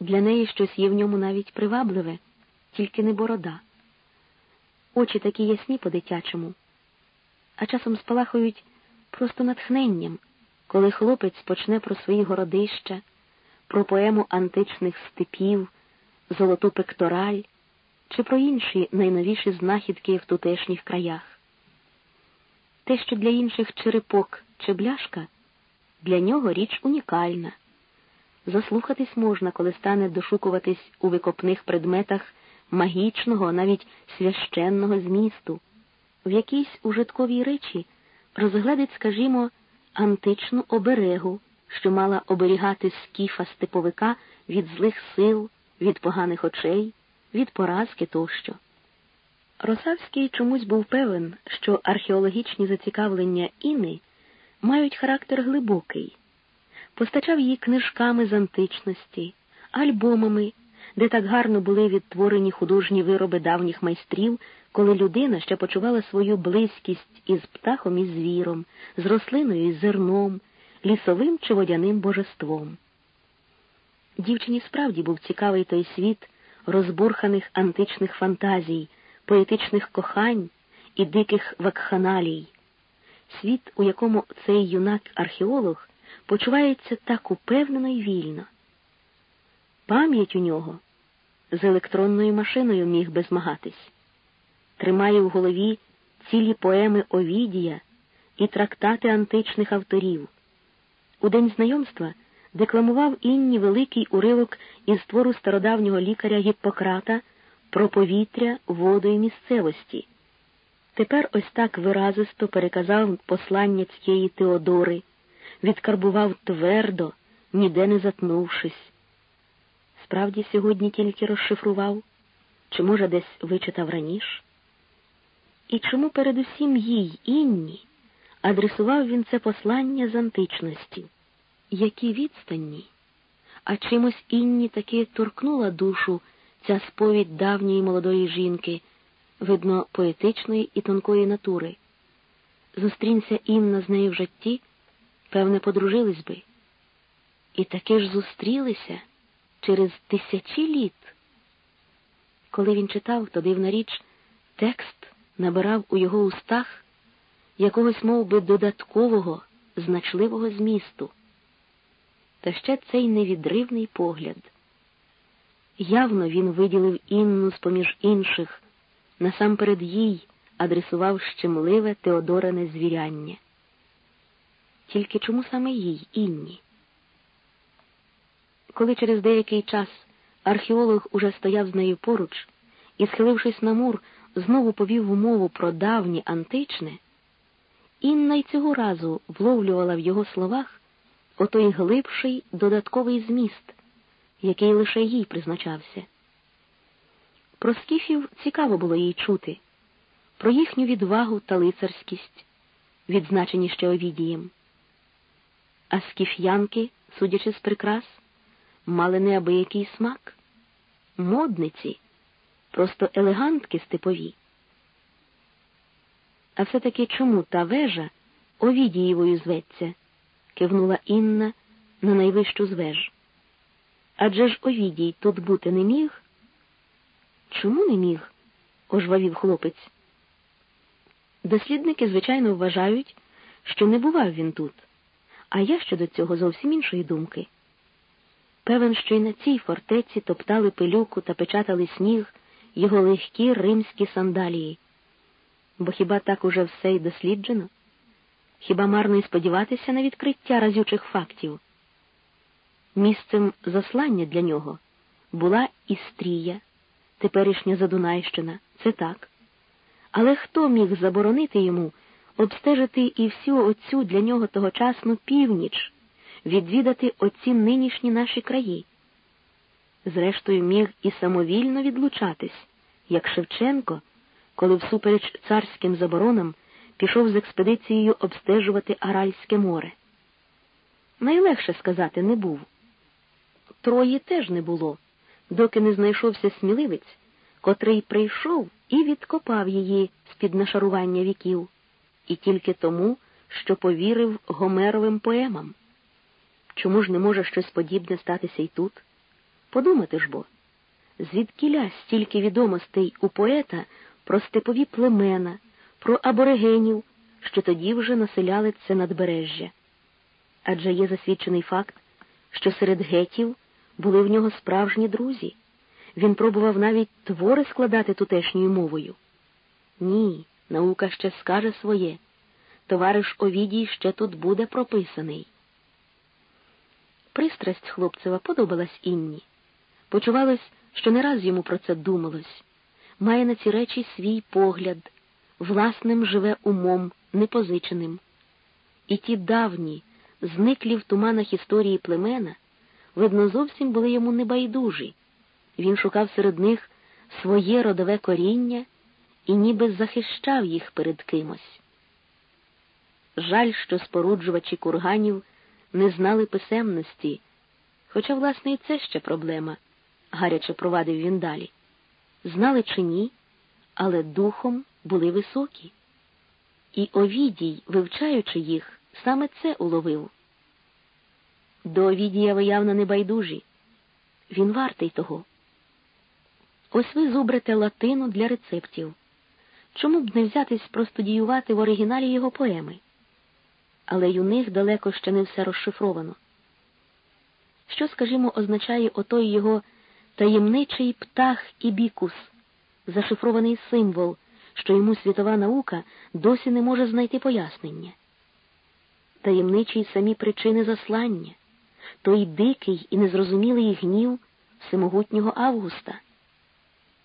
Для неї щось є в ньому навіть привабливе, тільки не борода. Очі такі ясні по-дитячому, а часом спалахують просто натхненням, коли хлопець почне про свої городища, про поему античних степів, золоту пектораль чи про інші найновіші знахідки в тутешніх краях. Те, що для інших черепок чи бляшка, для нього річ унікальна. Заслухатись можна, коли стане дошукуватись у викопних предметах магічного, навіть священного змісту, в якійсь ужитковій речі розгледить, скажімо, античну оберегу, що мала оберігати скіфа степовика від злих сил, від поганих очей, від поразки тощо. Росавський чомусь був певен, що археологічні зацікавлення Іни мають характер глибокий, постачав її книжками з античності, альбомами, де так гарно були відтворені художні вироби давніх майстрів, коли людина ще почувала свою близькість із птахом і звіром, з рослиною і зерном, лісовим чи водяним божеством. Дівчині справді був цікавий той світ розбурханих античних фантазій, поетичних кохань і диких вакханалій, світ, у якому цей юнак-археолог почувається так упевнено і вільно. Пам'ять у нього з електронною машиною міг би змагатись, тримає в голові цілі поеми Овідія і трактати античних авторів. У день знайомства декламував інні великий уривок із твору стародавнього лікаря Гіппократа про повітря, воду і місцевості. Тепер ось так виразисто переказав послання цієї Теодори, відкарбував твердо, ніде не затнувшись. Справді сьогодні тільки розшифрував, чи, може, десь вичитав раніше? І чому передусім їй, інні, адресував він це послання з античності? Які відстанні? А чимось інні таки торкнула душу ця сповідь давньої молодої жінки, видно, поетичної і тонкої натури. Зустрінься Інна з нею в житті, певне, подружились би. І таки ж зустрілися через тисячі літ. Коли він читав, то дивна річ, текст набирав у його устах якогось мов би, додаткового, значливого змісту. Та ще цей невідривний погляд. Явно він виділив Інну з поміж інших, насамперед їй адресував щемливе Теодорене звіряння. Тільки чому саме їй, Інні? Коли через деякий час археолог уже стояв з нею поруч і, схилившись на мур, знову повів мову про давнє античне, Інна й цього разу вловлювала в його словах отой глибший додатковий зміст, який лише їй призначався. Про скіфів цікаво було їй чути, про їхню відвагу та лицарськість, відзначені ще Овідієм. А скіф'янки, судячи з прикрас, мали неабиякий смак, модниці, просто елегантки степові. А все-таки чому та вежа Овідієвою зветься? кивнула Інна на найвищу з веж. Адже ж Овідій тут бути не міг? Чому не міг? ожвавів хлопець. Дослідники, звичайно, вважають, що не бував він тут, а я щодо цього зовсім іншої думки. Певен, що й на цій фортеці топтали пилюку та печатали сніг його легкі римські сандалії. Бо хіба так уже все й досліджено? Хіба марно й сподіватися на відкриття разючих фактів? Місцем заслання для нього була Істрія, теперішня Задунайщина, це так. Але хто міг заборонити йому обстежити і всю оцю для нього тогочасну північ, відвідати оці нинішні наші краї? Зрештою, міг і самовільно відлучатись, як Шевченко, коли всупереч царським заборонам пішов з експедицією обстежувати Аральське море. Найлегше сказати не був. Трої теж не було, доки не знайшовся сміливець, котрий прийшов і відкопав її з-під нашарування віків, і тільки тому, що повірив Гомеровим поемам. Чому ж не може щось подібне статися й тут? Подумати ж бо, звідкіля стільки відомостей у поета про степові племена, про аборигенів, що тоді вже населяли це надбережжя. Адже є засвідчений факт, що серед гетів були в нього справжні друзі. Він пробував навіть твори складати тутешньою мовою. Ні, наука ще скаже своє. Товариш Овідій ще тут буде прописаний. Пристрасть хлопцева подобалась Інні. Почувалось, що не раз йому про це думалось. Має на ці речі свій погляд, власним живе умом, непозиченим. І ті давні, зниклі в туманах історії племена, видно, зовсім були йому небайдужі. Він шукав серед них своє родове коріння і ніби захищав їх перед кимось. Жаль, що споруджувачі курганів не знали писемності, хоча, власне, і це ще проблема, гаряче провадив він далі. Знали чи ні, але духом були високі. І Овідій, вивчаючи їх, саме це уловив. До Овідія ви явно небайдужі. Він вартий того. Ось ви зубрите латину для рецептів. Чому б не взятись простудіювати в оригіналі його поеми? Але й у них далеко ще не все розшифровано. Що, скажімо, означає отой його таємничий птах ібікус, зашифрований символ, що йому світова наука досі не може знайти пояснення? Таємничі самі причини заслання, той дикий і незрозумілий гнів всемогутнього Августа.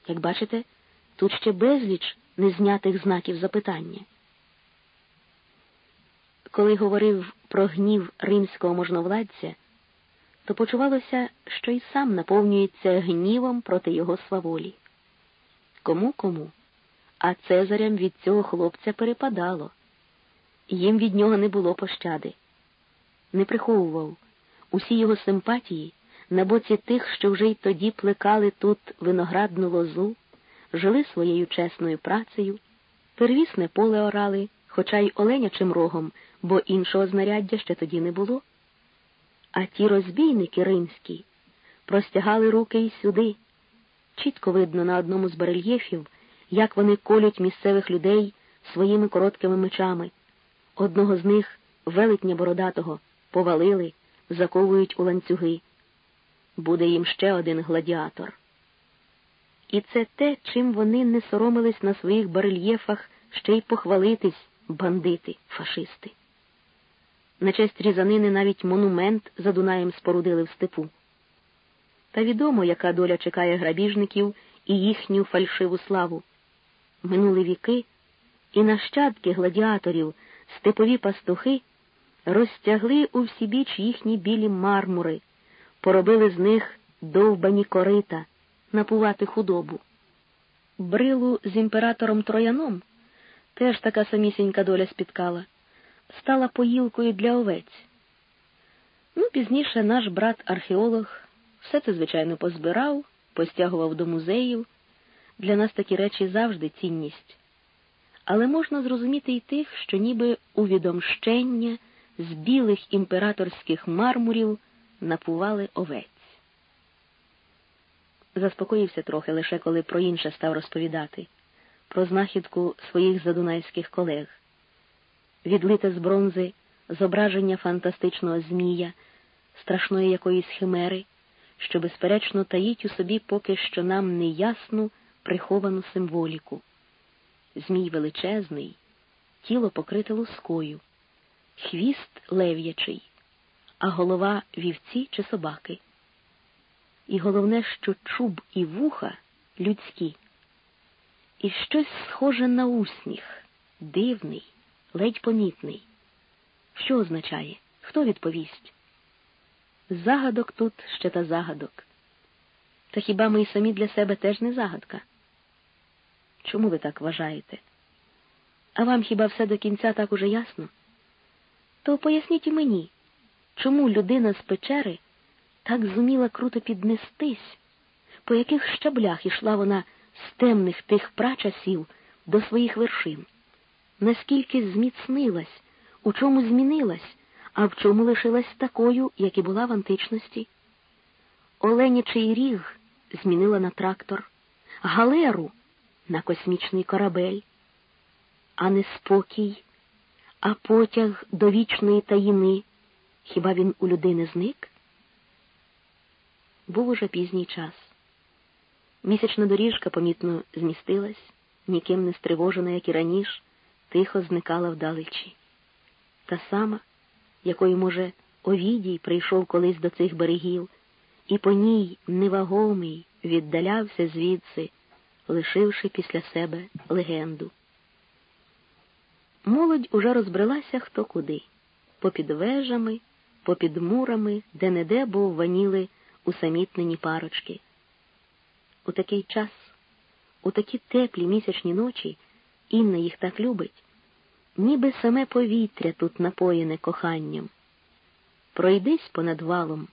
Як бачите, тут ще безліч незнятих знаків запитання. Коли говорив про гнів римського можновладця, то почувалося, що й сам наповнюється гнівом проти його сваволі. Кому кому, а Цезарям від цього хлопця перепадало. Їм від нього не було пощади, не приховував усі його симпатії на боці тих, що вже й тоді плекали тут виноградну лозу, жили своєю чесною працею, первісне поле орали, хоча й оленячим рогом, бо іншого знаряддя ще тоді не було. А ті розбійники римські простягали руки й сюди. Чітко видно на одному з барельєфів, як вони колють місцевих людей своїми короткими мечами. Одного з них, велетня бородатого, повалили, заковують у ланцюги буде їм ще один гладіатор. І це те, чим вони не соромились на своїх барельєфах ще й похвалитись, бандити, фашисти. На честь різанини навіть монумент за Дунаєм спорудили в степу. Та відомо, яка доля чекає грабіжників і їхню фальшиву славу. Минули віки, і нащадки гладіаторів, степові пастухи розтягли у всібіч їхні білі мармури поробили з них довбані корита, напувати худобу. Брилу з імператором Трояном теж така самісінька доля спіткала, стала поїлкою для овець. Ну, пізніше наш брат археолог все це, звичайно, позбирав, постягував до музеїв. Для нас такі речі завжди цінність. Але можна зрозуміти й тих, що ніби увідомщення з білих імператорських мармурів напували овець. Заспокоївся трохи лише коли про інше став розповідати, про знахідку своїх задунайських колег, відлите з бронзи зображення фантастичного змія, страшної якоїсь химери, що, безперечно, таїть у собі поки що нам неясну приховану символіку. Змій величезний, тіло покрите лускою, хвіст лев'ячий а голова вівці чи собаки. І головне, що чуб і вуха людські, і щось схоже на усміх, дивний, ледь помітний. Що означає? Хто відповість? Загадок тут ще та загадок. Та хіба ми й самі для себе теж не загадка? Чому ви так вважаєте? А вам хіба все до кінця так уже ясно? То поясніть і мені. Чому людина з печери так зуміла круто піднестись, по яких щаблях ішла вона з темних тих прачасів до своїх вершин? Наскільки зміцнилась, у чому змінилась, а в чому лишилась такою, як і була в античності? Оленячий ріг змінила на трактор, галеру на космічний корабель, а не спокій, а потяг до вічної таїни. Хіба він у людини зник? Був уже пізній час. Місячна доріжка помітно змістилась, ніким не стривожена, як і раніше, тихо зникала вдалечі. Та сама, якою, може, Овідій прийшов колись до цих берегів, і по ній невагомий віддалявся звідси, лишивши після себе легенду. Молодь уже розбрелася хто куди, попід вежами, попід мурами, де не де був ваніли усамітнені парочки. У такий час, у такі теплі місячні ночі, Інна їх так любить, ніби саме повітря тут напоєне коханням. Пройдись понад валом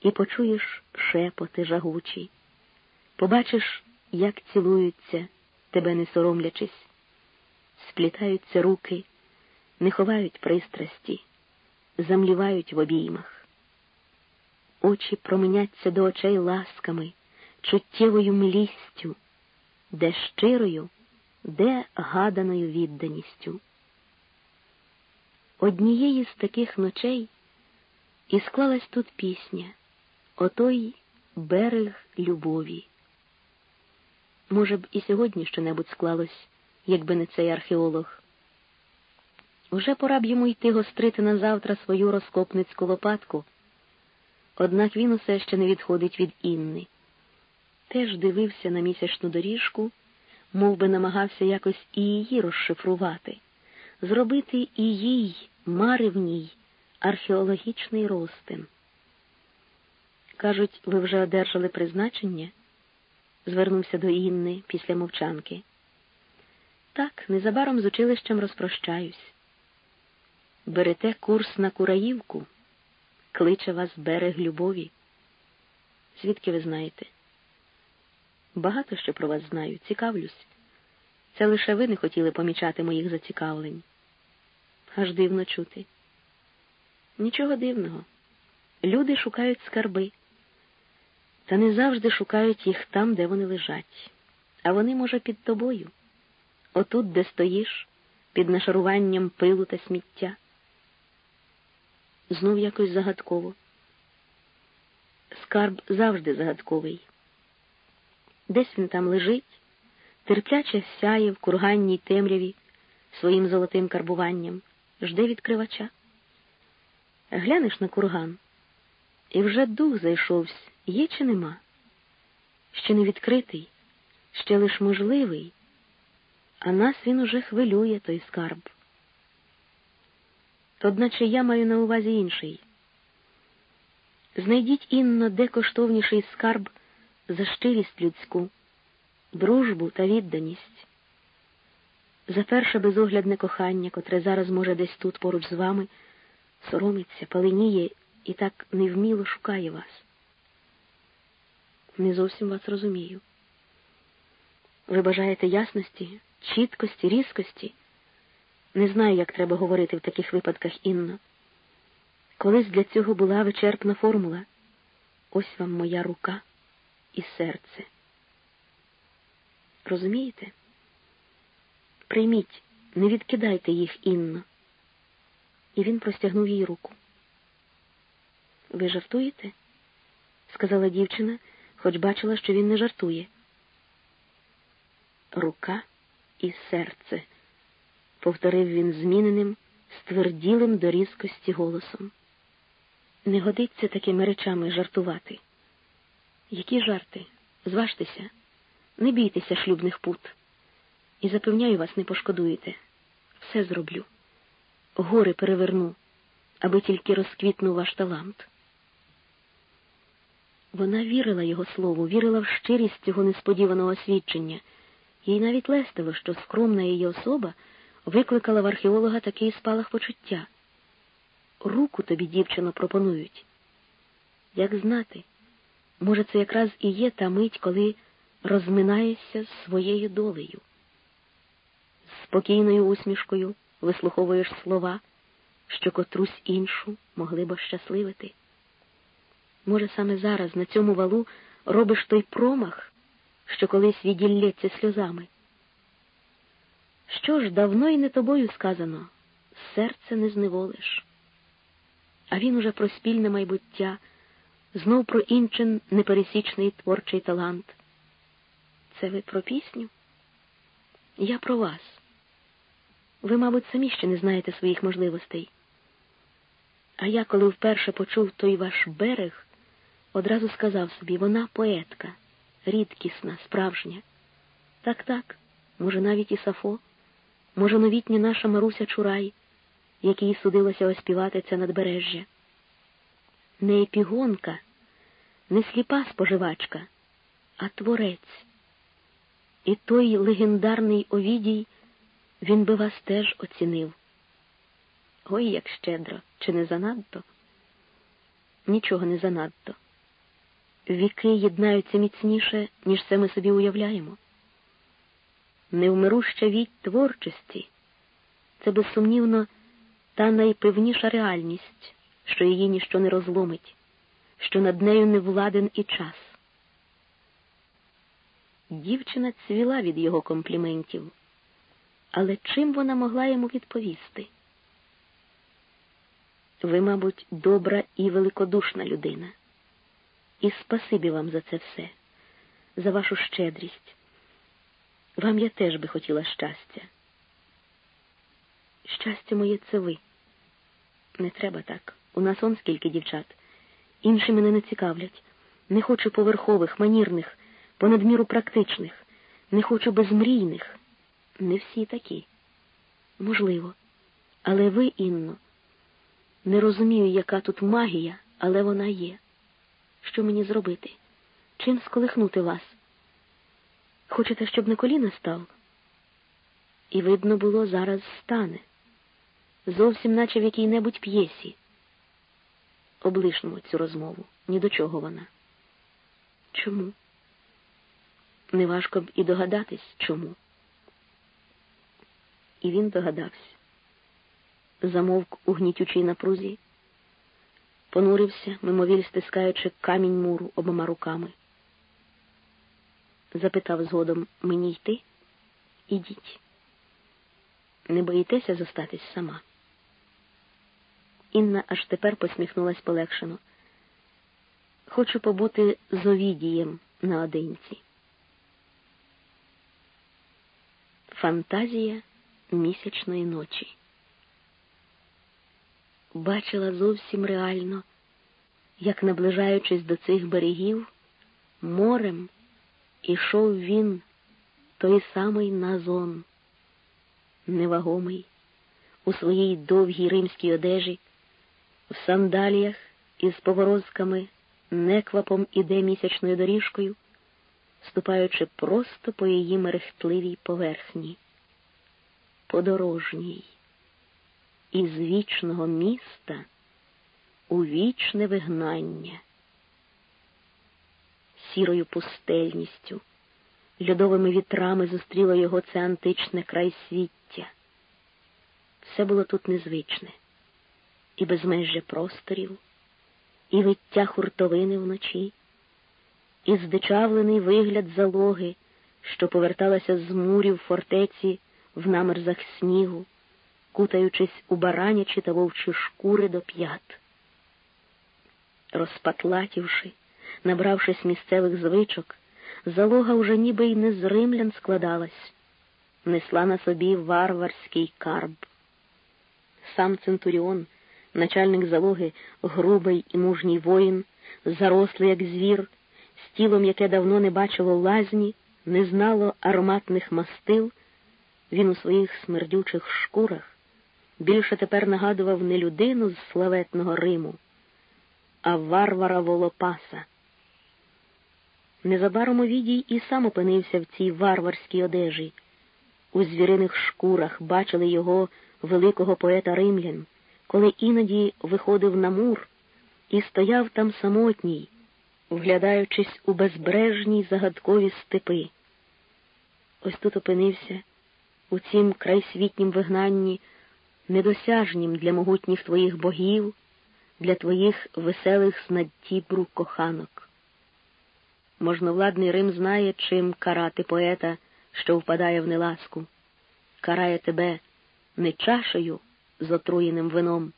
і почуєш шепоти жагучі, побачиш, як цілуються, тебе не соромлячись, сплітаються руки, не ховають пристрасті, замлівають в обіймах. Очі променяться до очей ласками, чуттєвою млістю, де щирою, де гаданою відданістю. Однієї з таких ночей і склалась тут пісня Отой берег любові. Може б, і сьогодні щонебудь склалось, якби не цей археолог. Уже пора б йому йти гострити на завтра свою розкопницьку лопатку, однак він усе ще не відходить від Інни. Теж дивився на місячну доріжку, мов би намагався якось і її розшифрувати, зробити і їй, маревній, археологічний розтин. Кажуть, ви вже одержали призначення? звернувся до Інни після мовчанки. Так, незабаром з училищем розпрощаюсь. Берете курс на Кураївку, кличе вас берег любові. Звідки ви знаєте? Багато що про вас знаю, цікавлюсь. Це лише ви не хотіли помічати моїх зацікавлень. Аж дивно чути. Нічого дивного. Люди шукають скарби, та не завжди шукають їх там, де вони лежать. А вони, може, під тобою, отут, де стоїш, під нашаруванням пилу та сміття. Знов якось загадково. Скарб завжди загадковий. Десь він там лежить, терпляче сяє в курганній темряві своїм золотим карбуванням, жде відкривача. Глянеш на курган, і вже дух зайшовся, є чи нема? Ще не відкритий, ще лиш можливий, а нас він уже хвилює той скарб. Одначе я маю на увазі інший. Знайдіть інно де коштовніший скарб за щирість людську, дружбу та відданість, за перше безоглядне кохання, котре зараз може десь тут поруч з вами соромиться, паленіє і так невміло шукає вас. Не зовсім вас розумію. Ви бажаєте ясності, чіткості, різкості. Не знаю, як треба говорити в таких випадках Інно. Колись для цього була вичерпна формула. Ось вам моя рука і серце. Розумієте? Прийміть, не відкидайте їх Інно і він простягнув їй руку. Ви жартуєте? сказала дівчина, хоч бачила, що він не жартує. Рука і серце, повторив він зміненим, стверділим до різкості голосом. Не годиться такими речами жартувати. Які жарти? Зважтеся, не бійтеся шлюбних пут. І запевняю вас, не пошкодуєте. Все зроблю гори переверну, аби тільки розквітнув ваш талант. Вона вірила його слову, вірила в щирість цього несподіваного свідчення, їй навіть лестило, що скромна її особа викликала в археолога такий спалах почуття. Руку тобі, дівчино, пропонують. Як знати, може, це якраз і є та мить, коли розминаєшся з своєю долею. Спокійною усмішкою вислуховуєш слова, що котрусь іншу могли б щасливити. Може, саме зараз на цьому валу робиш той промах, що колись віділється сльозами? Що ж, давно і не тобою сказано, серце не зневолиш. А він уже про спільне майбуття, знов про інчин непересічний творчий талант. Це ви про пісню? Я про вас. Ви, мабуть, самі ще не знаєте своїх можливостей. А я, коли вперше почув той ваш берег, одразу сказав собі, вона поетка, рідкісна, справжня. Так, так, може, навіть і Сафо, може, новітня наша Маруся Чурай, якій судилося оспівати це надбережжя. Не епігонка, не сліпа споживачка, а творець. І той легендарний Овідій, він би вас теж оцінив. Ой, як щедро, чи не занадто? Нічого не занадто. Віки єднаються міцніше, ніж це ми собі уявляємо. Невмируща віть творчості це безсумнівно та найпевніша реальність, що її ніщо не розломить, що над нею не владен і час. Дівчина цвіла від його компліментів, але чим вона могла йому відповісти? Ви, мабуть, добра і великодушна людина. І спасибі вам за це все, за вашу щедрість. Вам я теж би хотіла щастя. Щастя моє це ви. Не треба так. У нас он скільки дівчат. Інші мене не цікавлять. Не хочу поверхових, манірних, понадміру практичних, не хочу безмрійних. Не всі такі. Можливо. Але ви, Інно, не розумію, яка тут магія, але вона є. Що мені зробити? Чим сколихнути вас? Хочете, щоб на коліна став? І видно було, зараз стане. Зовсім наче в якій-небудь п'єсі. Облишнемо цю розмову. Ні до чого вона. Чому? Неважко б і догадатись, чому. І він догадався. Замовк у гнітючій напрузі, понурився, мимовіль стискаючи камінь муру обома руками. Запитав згодом мені йти? Ідіть. Не боїтеся зостатись сама? Інна аж тепер посміхнулась полегшено. Хочу побути з Овідієм наодинці. Фантазія місячної ночі. Бачила зовсім реально, як, наближаючись до цих берегів, морем ішов він, той самий Назон, невагомий, у своїй довгій римській одежі, в сандаліях із поворозками, неквапом іде місячною доріжкою, ступаючи просто по її мерехтливій поверхні, подорожній, із вічного міста у вічне вигнання, сірою пустельністю, льодовими вітрами зустріло його це античне крайсвіття. Все було тут незвичне, і безмежжя просторів, і виття хуртовини вночі і здичавлений вигляд залоги, що поверталася з мурів фортеці в намерзах снігу, кутаючись у баранячі та вовчі шкури до п'ят. Розпатлатівши, набравшись місцевих звичок, залога уже ніби й не з римлян складалась, несла на собі варварський карб. Сам Центуріон, начальник залоги, грубий і мужній воїн, зарослий, як звір, з тілом, яке давно не бачило лазні, не знало ароматних мастил, він у своїх смердючих шкурах більше тепер нагадував не людину з славетного Риму, а варвара Волопаса. Незабаром Овідій і сам опинився в цій варварській одежі. У звіриних шкурах бачили його великого поета римлян, коли іноді виходив на мур і стояв там самотній вглядаючись у безбрежні загадкові степи. Ось тут опинився у цім крайсвітнім вигнанні, недосяжнім для могутніх твоїх богів, для твоїх веселих снадтібру коханок. Можновладний Рим знає, чим карати поета, що впадає в неласку, карає тебе не чашею з отруєним вином,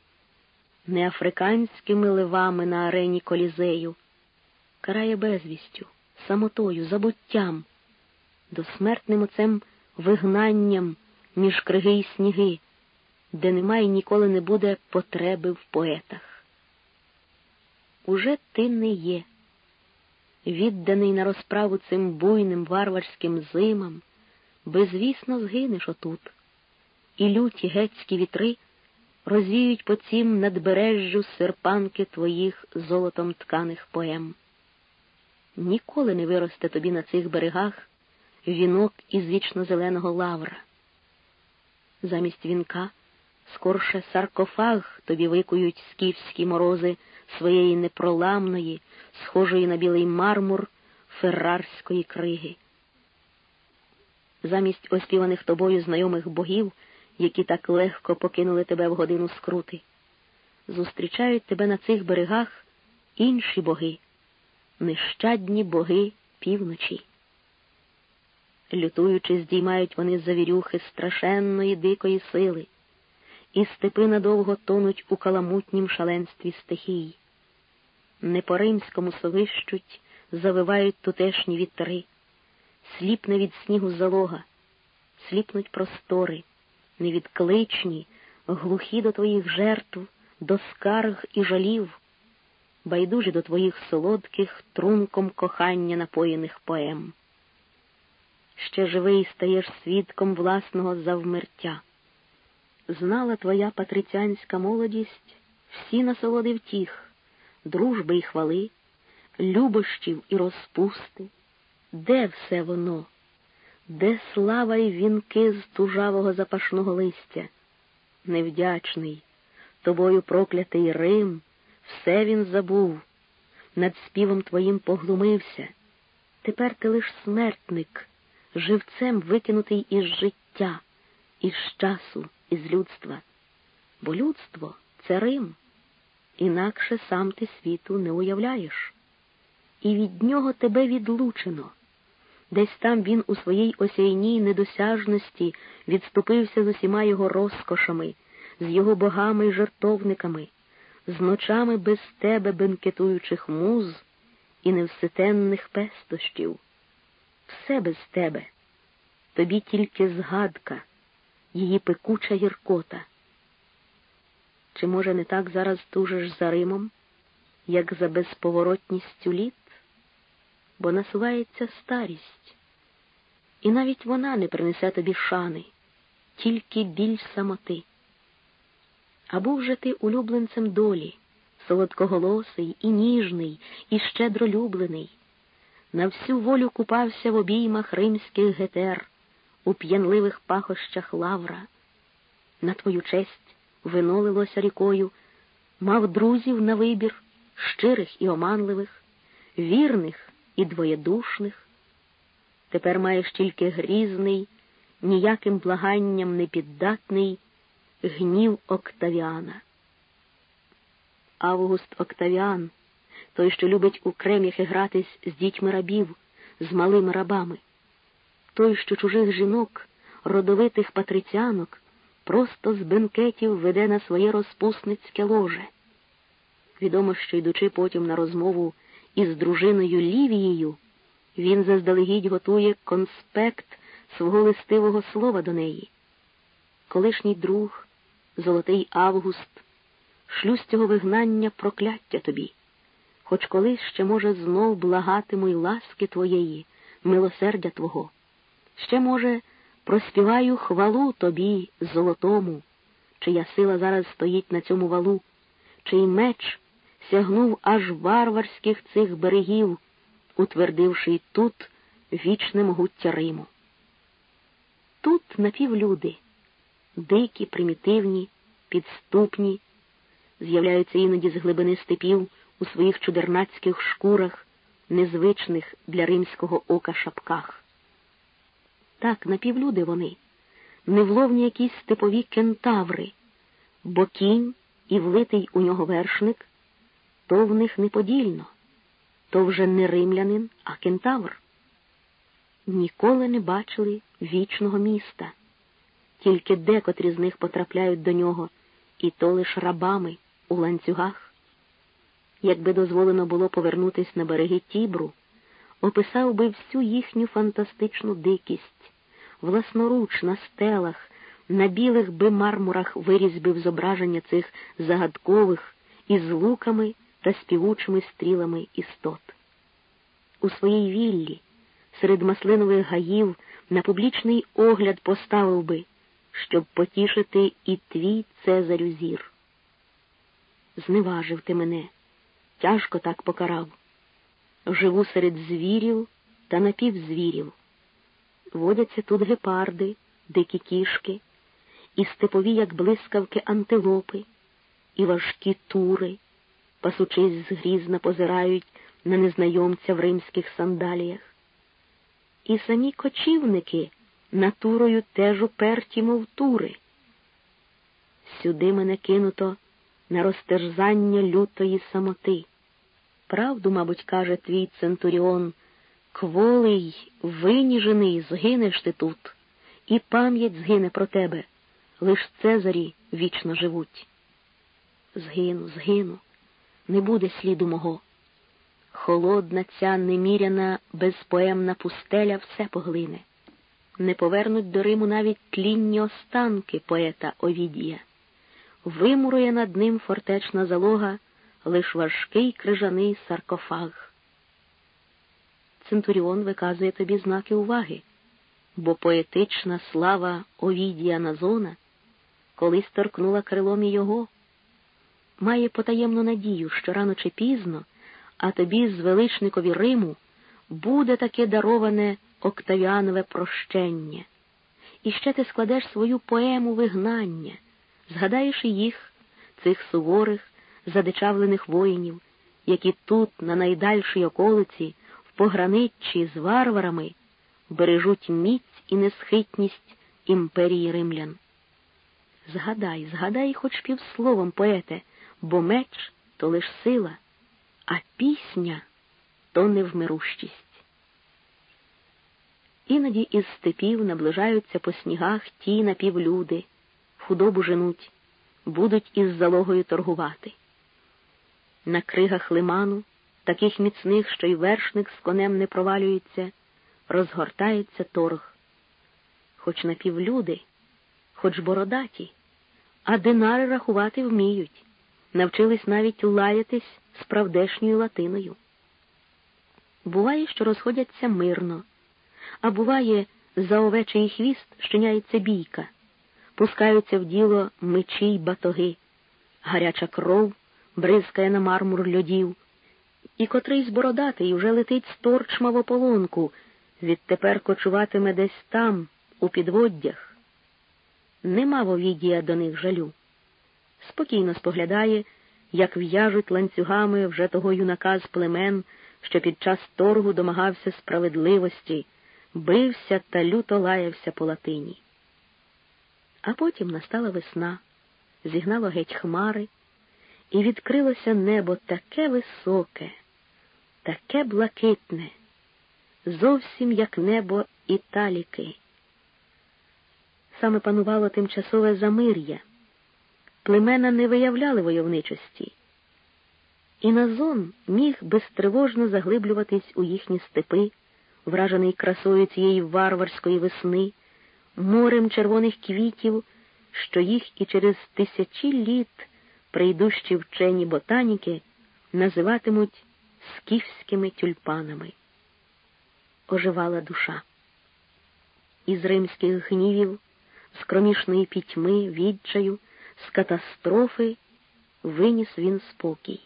не африканськими ливами на арені колізею, карає безвістю, самотою, забуттям, досмертним оцем вигнанням між криги й сніги, де немає і ніколи не буде потреби в поетах. Уже ти не є, відданий на розправу цим буйним варварським зимам, безвісно згинеш отут, і люті гетські вітри розвіють по цім надбережжю серпанки твоїх золотом тканих поем. Ніколи не виросте тобі на цих берегах вінок із вічно зеленого лавра. Замість вінка скорше саркофаг тобі викують скіфські морози своєї непроламної, схожої на білий мармур феррарської криги. Замість оспіваних тобою знайомих богів, які так легко покинули тебе в годину скрути, зустрічають тебе на цих берегах інші боги, нещадні боги півночі. Лютуючи, здіймають вони завірюхи страшенної дикої сили, і степи надовго тонуть у каламутнім шаленстві стихій. Не по римському совищуть, завивають тутешні вітри, сліпне від снігу залога, сліпнуть простори, невідкличні, глухі до твоїх жертв, до скарг і жалів, байдужі до твоїх солодких трунком кохання напоєних поем ще живий стаєш свідком власного завмертя. Знала твоя патриціанська молодість всі насолоди втіх, дружби й хвали, любощів і розпусти. Де все воно? Де слава й вінки з тужавого запашного листя? Невдячний, тобою проклятий Рим, все він забув, над співом твоїм поглумився. Тепер ти лиш смертник живцем викинутий із життя, із часу, із людства. Бо людство це Рим, інакше сам ти світу не уявляєш. І від нього тебе відлучено. Десь там він у своїй осяйній недосяжності відступився з усіма його розкошами, з його богами й жертовниками, з ночами без тебе бенкетуючих муз і невситенних пестощів все без тебе. Тобі тільки згадка, її пекуча гіркота. Чи, може, не так зараз тужиш за Римом, як за безповоротністю літ, бо насувається старість, і навіть вона не принесе тобі шани, тільки біль самоти. А був же ти улюбленцем долі, солодкоголосий і ніжний, і щедролюблений на всю волю купався в обіймах римських гетер, у п'янливих пахощах лавра. На твою честь винолилося рікою, мав друзів на вибір, щирих і оманливих, вірних і двоєдушних. Тепер маєш тільки грізний, ніяким благанням непіддатний гнів Октавіана. Август Октавіан той, що любить у крем'яхи гратись з дітьми рабів, з малими рабами, той, що чужих жінок, родовитих патриціанок, просто з бенкетів веде на своє розпусницьке ложе. Відомо, що йдучи потім на розмову із дружиною Лівією, він заздалегідь готує конспект свого листивого слова до неї. Колишній друг, золотий Август, шлю з цього вигнання прокляття тобі хоч колись ще, може, знов благатиму й ласки твоєї, милосердя Твого. Ще, може, проспіваю хвалу тобі, золотому, чия сила зараз стоїть на цьому валу, чий меч сягнув аж варварських цих берегів, утвердивши й тут вічне могуття Риму. Тут напівлюди, дикі, примітивні, підступні, з'являються іноді з глибини степів у своїх чудернацьких шкурах, незвичних для римського ока шапках. Так, напівлюди вони, невловні якісь степові кентаври, бо кінь і влитий у нього вершник то в них неподільно, то вже не римлянин, а кентавр. Ніколи не бачили вічного міста, тільки декотрі з них потрапляють до нього, і то лиш рабами у ланцюгах. Якби дозволено було повернутись на береги Тібру, описав би всю їхню фантастичну дикість, власноруч на стелах, на білих би мармурах вирізбив зображення цих загадкових із луками та співучими стрілами істот. У своїй віллі, серед маслинових гаїв, на публічний огляд поставив би, щоб потішити і твій Цезарю зір. Зневажив ти мене, тяжко так покарав. Живу серед звірів та напівзвірів. Водяться тут гепарди, дикі кішки, і степові, як блискавки, антилопи, і важкі тури, пасучись згрізно позирають на незнайомця в римських сандаліях. І самі кочівники натурою теж уперті, мов тури. Сюди мене кинуто на розтерзання лютої самоти. Правду, мабуть, каже твій Центуріон, кволий, виніжений, згинеш ти тут, і пам'ять згине про тебе, лиш Цезарі вічно живуть. Згину, згину, не буде сліду мого. Холодна ця неміряна, безпоемна пустеля все поглине. Не повернуть до Риму навіть тлінні останки поета Овідія. Вимурує над ним фортечна залога лиш важкий крижаний саркофаг. Центуріон виказує тобі знаки уваги, бо поетична слава Овідія Назона колись торкнула крилом і його, має потаємну надію, що рано чи пізно, а тобі з величникові Риму буде таке дароване Октавіанове прощення. І ще ти складеш свою поему вигнання, згадаєш і їх, цих суворих, задичавлених воїнів, які тут, на найдальшій околиці, пограниччі з варварами, бережуть міць і несхитність імперії римлян. Згадай, згадай хоч півсловом, поете, бо меч то лиш сила, а пісня то невмирущість. Іноді із степів наближаються по снігах ті напівлюди, худобу женуть, будуть із залогою торгувати. На кригах лиману, таких міцних, що й вершник з конем не провалюється, розгортається торг. Хоч напівлюди, хоч бородаті, а динари рахувати вміють, навчились навіть лаятись справдешньою латиною. Буває, що розходяться мирно, а буває, за овечий хвіст щиняється бійка, пускаються в діло мечі й батоги, гаряча кров бризкає на мармур льодів, і котрийсь бородатий вже летить з торчма в ополонку, відтепер кочуватиме десь там, у підводдях. Нема Вовідія до них жалю. Спокійно споглядає, як в'яжуть ланцюгами вже того юнака з племен, що під час торгу домагався справедливості, бився та люто лаявся по латині. А потім настала весна, зігнало геть хмари і відкрилося небо таке високе, таке блакитне, зовсім як небо Італіки. Саме панувало тимчасове замир'я, племена не виявляли войовничості, і Назон міг безтривожно заглиблюватись у їхні степи, вражений красою цієї варварської весни, морем червоних квітів, що їх і через тисячі літ прийдущі вчені ботаніки називатимуть скіфськими тюльпанами. Оживала душа. Із римських гнівів, з кромішної пітьми, відчаю, з катастрофи виніс він спокій.